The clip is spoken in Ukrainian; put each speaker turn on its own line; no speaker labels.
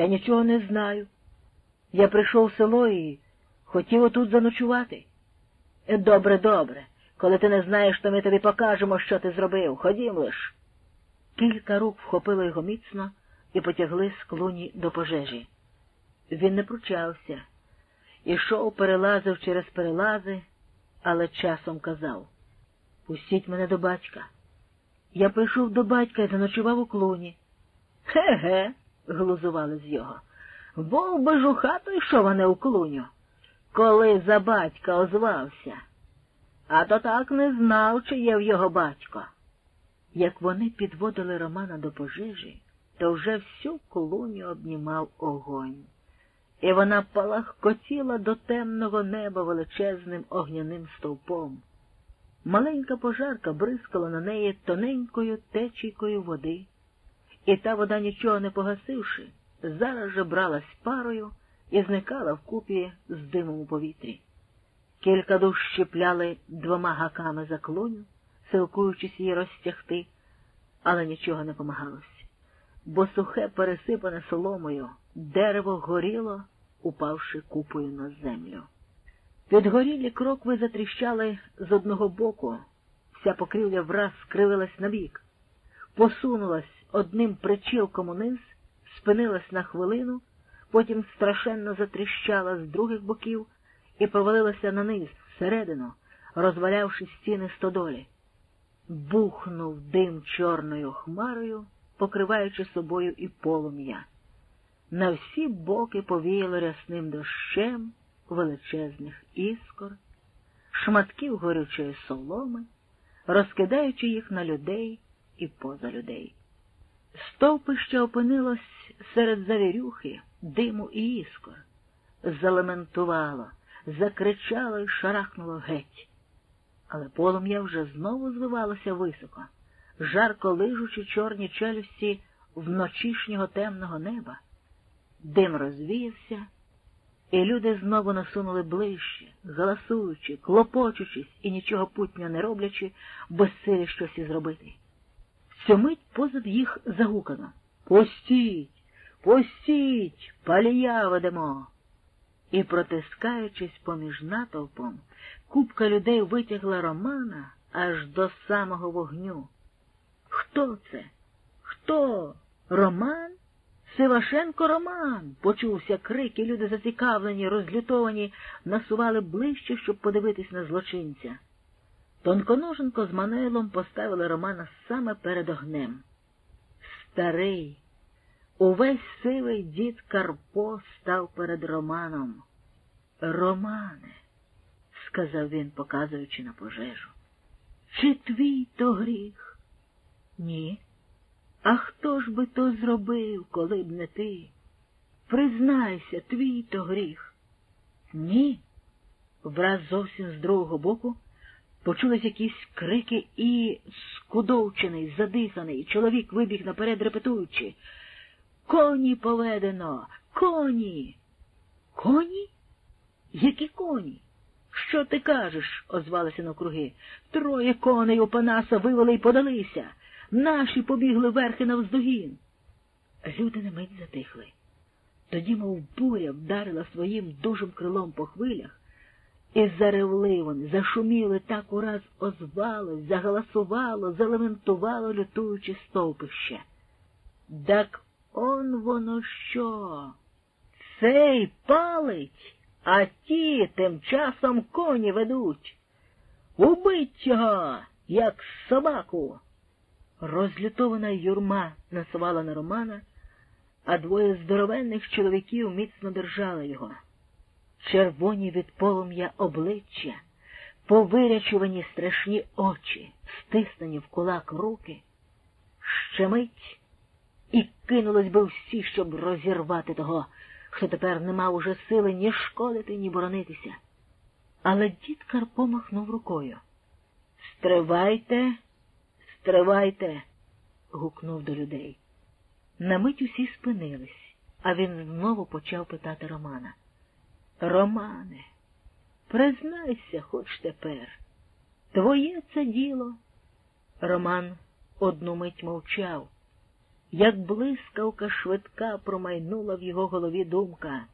Я нічого не знаю. Я прийшов в село і хотів отут заночувати. Добре, добре. Коли ти не знаєш, то ми тобі покажемо, що ти зробив. Ходім лиш. Кілька рук вхопило його міцно і потягли з клуні до пожежі. Він не пручався. Ішов, перелазив через перелази, але часом казав Пустіть мене до батька. Я прийшов до батька і заночував у клуні. Ге-ге, глузували з його. Був би ж у хату йшов, а не у клуню, коли за батька озвався. А то так не знав, чи є в його батько. Як вони підводили Романа до пожежі, то вже всю клуню обнімав огонь, і вона палахкотіла до темного неба величезним огняним стовпом. Маленька пожарка бризкала на неї тоненькою течійкою води, і та вода, нічого не погасивши, зараз же бралась парою і зникала вкупі з димом у повітрі. Кілька душ щепляли двома гаками за клуню, силкуючись її розтягти, але нічого не помагалось, бо сухе, пересипане соломою, дерево горіло, упавши купою на землю. Підгорілі крокви затріщали з одного боку, вся покрівля враз скривилась набік, посунулась одним причілком униз, спинилась на хвилину, потім страшенно затріщала з других боків і провалилася на низ, всередину, розвалявши стіни стодолі. Бухнув дим чорною хмарою, покриваючи собою і полум'я. На всі боки повіяло рясним дощем величезних іскор, шматків горючої соломи, розкидаючи їх на людей і поза людей. Стовпище опинилось серед завірюхи, диму і іскор, залементувало, закричало і шарахнуло геть. Але полум'я вже знову звивалося високо, жарко лижучи чорні челюсті вночішнього темного неба. Дим розвіявся, і люди знову насунули ближче, галасуючи, клопочучись і нічого путнього не роблячи, безсилі щось і зробити. Цю мить позад їх загукано Пустіть, пустіть, палія ведемо. І, протискаючись поміж натовпом, купка людей витягла Романа аж до самого вогню. Хто це? Хто? Роман? Сивашенко Роман. Почувся крик, і люди зацікавлені, розлютовані, насували ближче, щоб подивитись на злочинця. Тонконоженко з Мануелом поставили Романа саме перед огнем. Старий, увесь сивий дід Карпо став перед Романом. Романе, сказав він, показуючи на пожежу, чи твій то гріх? Ні. А хто ж би то зробив, коли б не ти? Признайся, твій то гріх. Ні. Враз зовсім з другого боку почулись якісь крики і скудовчений, задиханий, чоловік вибіг наперед, репетуючи. Коні поведено, коні. Коні? Які коні? Що ти кажеш? озвалися навкруги. Троє коней у Панаса вивели й подалися. Наші побігли верхи навздогін. Люди на мить затихли. Тоді, мов буря, вдарила своїм дужим крилом по хвилях, і заревли вони, зашуміли так ураз озвалось, загаласувало, залементувало, лютуючи стовпище. Так он воно що? Цей палить, а ті тим часом коні ведуть. Убить його, як собаку. Розлютована юрма насувала на Романа, а двоє здоровенних чоловіків міцно держали його. Червоні від полум'я обличчя, повирячувані страшні очі, стиснені в кулак руки, щемить, і кинулось би всі, щоб розірвати того, хто тепер не мав уже сили ні шкодити, ні боронитися. Але дід Карпо махнув рукою. Стривайте. Стривайте, гукнув до людей. На мить усі спинились, а він знову почав питати Романа. Романе, признайся хоч тепер. Твоє це діло. Роман одну мить мовчав. Як блискавка швидка промайнула в його голові думка.